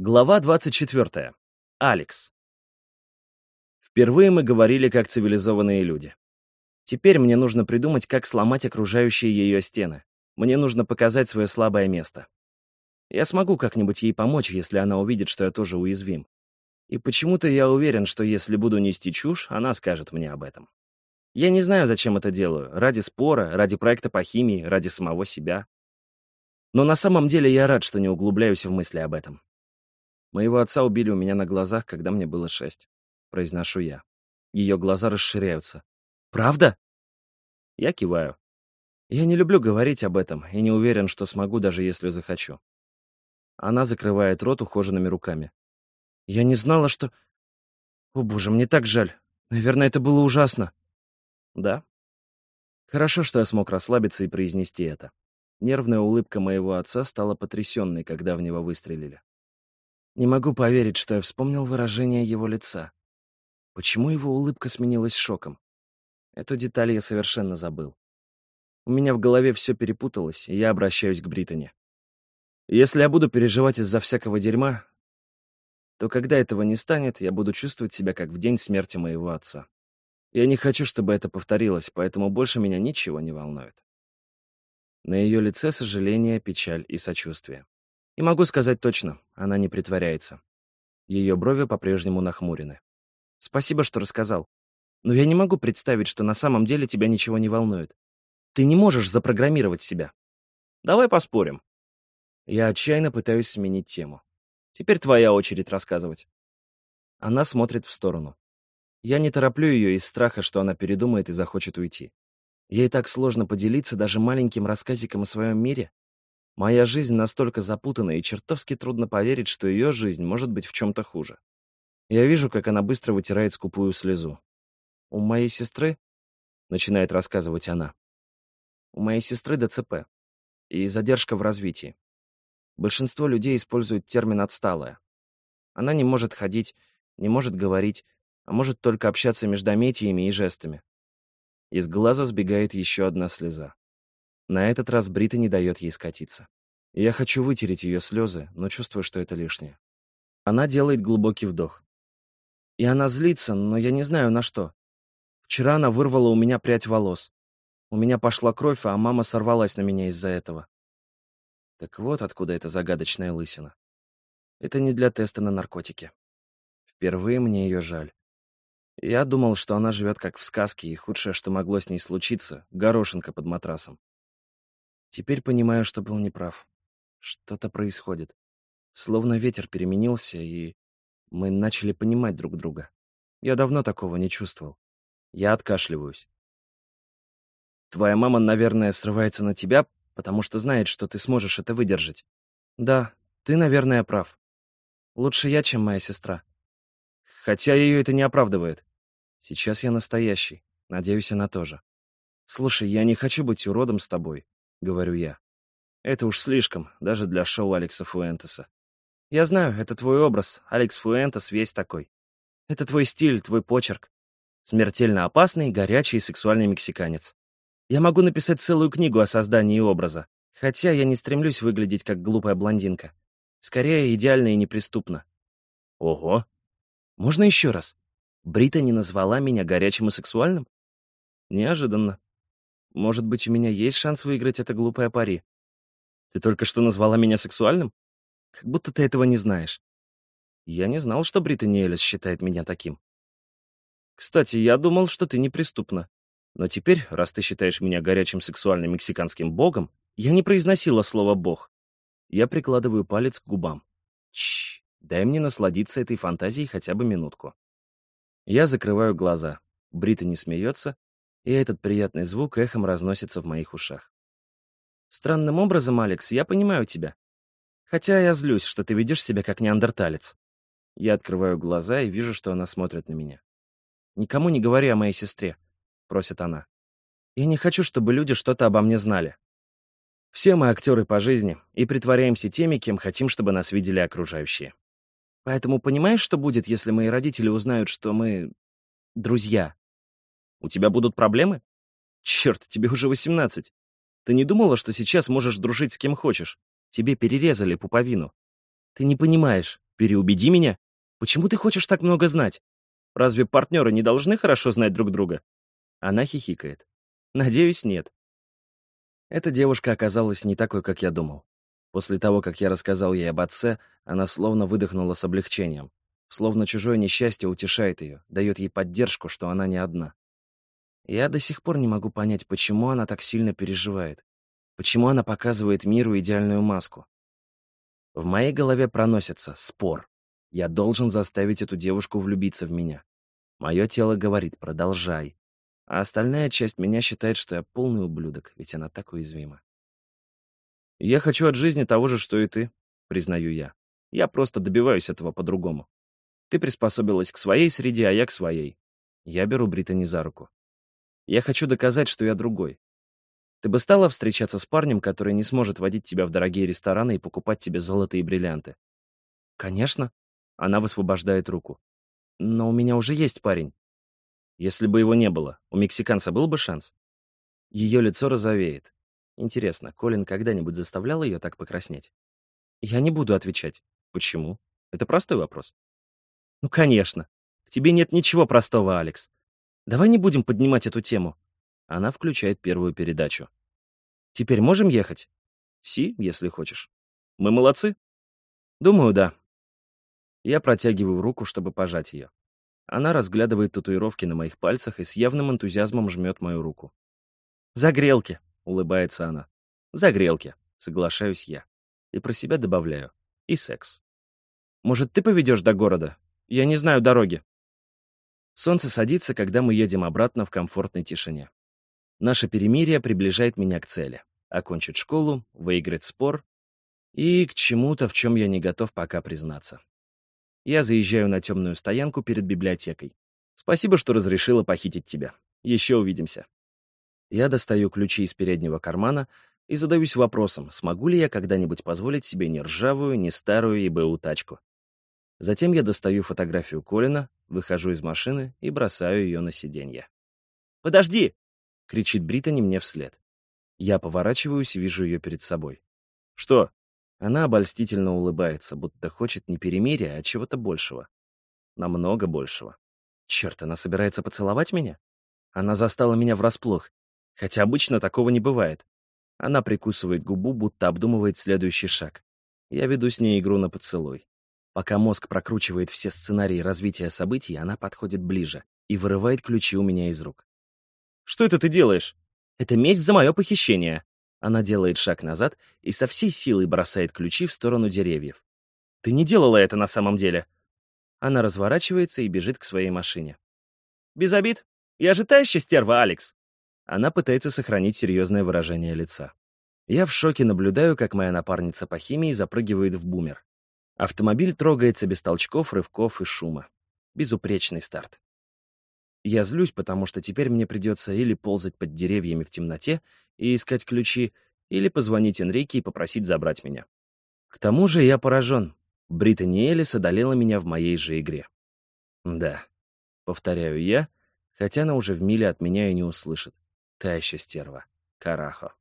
Глава 24. Алекс. Впервые мы говорили как цивилизованные люди. Теперь мне нужно придумать, как сломать окружающие ее стены. Мне нужно показать свое слабое место. Я смогу как-нибудь ей помочь, если она увидит, что я тоже уязвим. И почему-то я уверен, что если буду нести чушь, она скажет мне об этом. Я не знаю, зачем это делаю. Ради спора, ради проекта по химии, ради самого себя. Но на самом деле я рад, что не углубляюсь в мысли об этом. Моего отца убили у меня на глазах, когда мне было шесть. Произношу я. Ее глаза расширяются. Правда? Я киваю. Я не люблю говорить об этом и не уверен, что смогу, даже если захочу. Она закрывает рот ухоженными руками. Я не знала, что... О, боже, мне так жаль. Наверное, это было ужасно. Да. Хорошо, что я смог расслабиться и произнести это. Нервная улыбка моего отца стала потрясенной, когда в него выстрелили. Не могу поверить, что я вспомнил выражение его лица. Почему его улыбка сменилась шоком? Эту деталь я совершенно забыл. У меня в голове все перепуталось, и я обращаюсь к Британи. Если я буду переживать из-за всякого дерьма, то когда этого не станет, я буду чувствовать себя как в день смерти моего отца. Я не хочу, чтобы это повторилось, поэтому больше меня ничего не волнует. На ее лице сожаление, печаль и сочувствие. И могу сказать точно, она не притворяется. Ее брови по-прежнему нахмурены. Спасибо, что рассказал. Но я не могу представить, что на самом деле тебя ничего не волнует. Ты не можешь запрограммировать себя. Давай поспорим. Я отчаянно пытаюсь сменить тему. Теперь твоя очередь рассказывать. Она смотрит в сторону. Я не тороплю ее из страха, что она передумает и захочет уйти. Ей так сложно поделиться даже маленьким рассказиком о своем мире. Моя жизнь настолько запутана, и чертовски трудно поверить, что ее жизнь может быть в чем-то хуже. Я вижу, как она быстро вытирает скупую слезу. «У моей сестры...» — начинает рассказывать она. «У моей сестры ДЦП и задержка в развитии. Большинство людей используют термин «отсталая». Она не может ходить, не может говорить, а может только общаться междометиями и жестами. Из глаза сбегает еще одна слеза. На этот раз Брита не дает ей скатиться. Я хочу вытереть ее слезы, но чувствую, что это лишнее. Она делает глубокий вдох. И она злится, но я не знаю на что. Вчера она вырвала у меня прядь волос. У меня пошла кровь, а мама сорвалась на меня из-за этого. Так вот откуда эта загадочная лысина. Это не для теста на наркотики. Впервые мне ее жаль. Я думал, что она живет как в сказке, и худшее, что могло с ней случиться — горошинка под матрасом. Теперь понимаю, что был неправ. Что-то происходит. Словно ветер переменился, и мы начали понимать друг друга. Я давно такого не чувствовал. Я откашливаюсь. Твоя мама, наверное, срывается на тебя, потому что знает, что ты сможешь это выдержать. Да, ты, наверное, прав. Лучше я, чем моя сестра. Хотя ее это не оправдывает. Сейчас я настоящий. Надеюсь, она тоже. Слушай, я не хочу быть уродом с тобой. — говорю я. «Это уж слишком, даже для шоу Алекса Фуэнтеса. Я знаю, это твой образ, Алекс Фуэнтес весь такой. Это твой стиль, твой почерк. Смертельно опасный, горячий и сексуальный мексиканец. Я могу написать целую книгу о создании образа, хотя я не стремлюсь выглядеть как глупая блондинка. Скорее, идеально и неприступно. Ого! Можно еще раз? Брита не назвала меня горячим и сексуальным? Неожиданно. Может быть, у меня есть шанс выиграть это глупое пари. Ты только что назвала меня сексуальным? Как будто ты этого не знаешь. Я не знал, что Британи Элис считает меня таким. Кстати, я думал, что ты неприступна. Но теперь, раз ты считаешь меня горячим сексуальным мексиканским богом, я не произносила слово «бог». Я прикладываю палец к губам. Чш, дай мне насладиться этой фантазией хотя бы минутку. Я закрываю глаза. Брита не смеется, и этот приятный звук эхом разносится в моих ушах. Странным образом, Алекс, я понимаю тебя. Хотя я злюсь, что ты ведешь себя как неандерталец. Я открываю глаза и вижу, что она смотрит на меня. «Никому не говори о моей сестре», — просит она. «Я не хочу, чтобы люди что-то обо мне знали. Все мы актеры по жизни и притворяемся теми, кем хотим, чтобы нас видели окружающие. Поэтому понимаешь, что будет, если мои родители узнают, что мы... друзья?» У тебя будут проблемы? Черт, тебе уже восемнадцать. Ты не думала, что сейчас можешь дружить с кем хочешь? Тебе перерезали пуповину. Ты не понимаешь. Переубеди меня. Почему ты хочешь так много знать? Разве партнеры не должны хорошо знать друг друга? Она хихикает. Надеюсь, нет. Эта девушка оказалась не такой, как я думал. После того, как я рассказал ей об отце, она словно выдохнула с облегчением. Словно чужое несчастье утешает ее, дает ей поддержку, что она не одна. Я до сих пор не могу понять, почему она так сильно переживает. Почему она показывает миру идеальную маску. В моей голове проносится спор. Я должен заставить эту девушку влюбиться в меня. Мое тело говорит «продолжай». А остальная часть меня считает, что я полный ублюдок, ведь она так уязвима. «Я хочу от жизни того же, что и ты», — признаю я. «Я просто добиваюсь этого по-другому. Ты приспособилась к своей среде, а я к своей. Я беру Британи за руку. Я хочу доказать, что я другой. Ты бы стала встречаться с парнем, который не сможет водить тебя в дорогие рестораны и покупать тебе золото и бриллианты? Конечно. Она высвобождает руку. Но у меня уже есть парень. Если бы его не было, у мексиканца был бы шанс? Ее лицо розовеет. Интересно, Колин когда-нибудь заставлял ее так покраснеть? Я не буду отвечать. Почему? Это простой вопрос. Ну, конечно. В тебе нет ничего простого, Алекс. Давай не будем поднимать эту тему. Она включает первую передачу. Теперь можем ехать? Си, если хочешь. Мы молодцы? Думаю, да. Я протягиваю руку, чтобы пожать ее. Она разглядывает татуировки на моих пальцах и с явным энтузиазмом жмет мою руку. «Загрелки», — улыбается она. «Загрелки», — соглашаюсь я. И про себя добавляю. И секс. «Может, ты поведешь до города? Я не знаю дороги». Солнце садится, когда мы едем обратно в комфортной тишине. Наше перемирие приближает меня к цели. Окончить школу, выиграть спор и к чему-то, в чем я не готов пока признаться. Я заезжаю на темную стоянку перед библиотекой. Спасибо, что разрешила похитить тебя. Еще увидимся. Я достаю ключи из переднего кармана и задаюсь вопросом, смогу ли я когда-нибудь позволить себе ни ржавую, ни старую ИБУ тачку. Затем я достаю фотографию Колина, выхожу из машины и бросаю ее на сиденье. «Подожди!» — кричит Британи мне вслед. Я поворачиваюсь и вижу ее перед собой. «Что?» Она обольстительно улыбается, будто хочет не перемирия, а чего-то большего. Намного большего. Черт, она собирается поцеловать меня? Она застала меня врасплох, хотя обычно такого не бывает. Она прикусывает губу, будто обдумывает следующий шаг. Я веду с ней игру на поцелуй. Пока мозг прокручивает все сценарии развития событий, она подходит ближе и вырывает ключи у меня из рук. «Что это ты делаешь? Это месть за мое похищение!» Она делает шаг назад и со всей силой бросает ключи в сторону деревьев. «Ты не делала это на самом деле!» Она разворачивается и бежит к своей машине. «Без обид. Я же та еще стерва, Алекс!» Она пытается сохранить серьезное выражение лица. Я в шоке наблюдаю, как моя напарница по химии запрыгивает в бумер. Автомобиль трогается без толчков, рывков и шума. Безупречный старт. Я злюсь, потому что теперь мне придется или ползать под деревьями в темноте и искать ключи, или позвонить Энрике и попросить забрать меня. К тому же я поражен. Британи Элис одолела меня в моей же игре. Да, повторяю я, хотя она уже в миле от меня и не услышит. Та еще стерва. Карахо.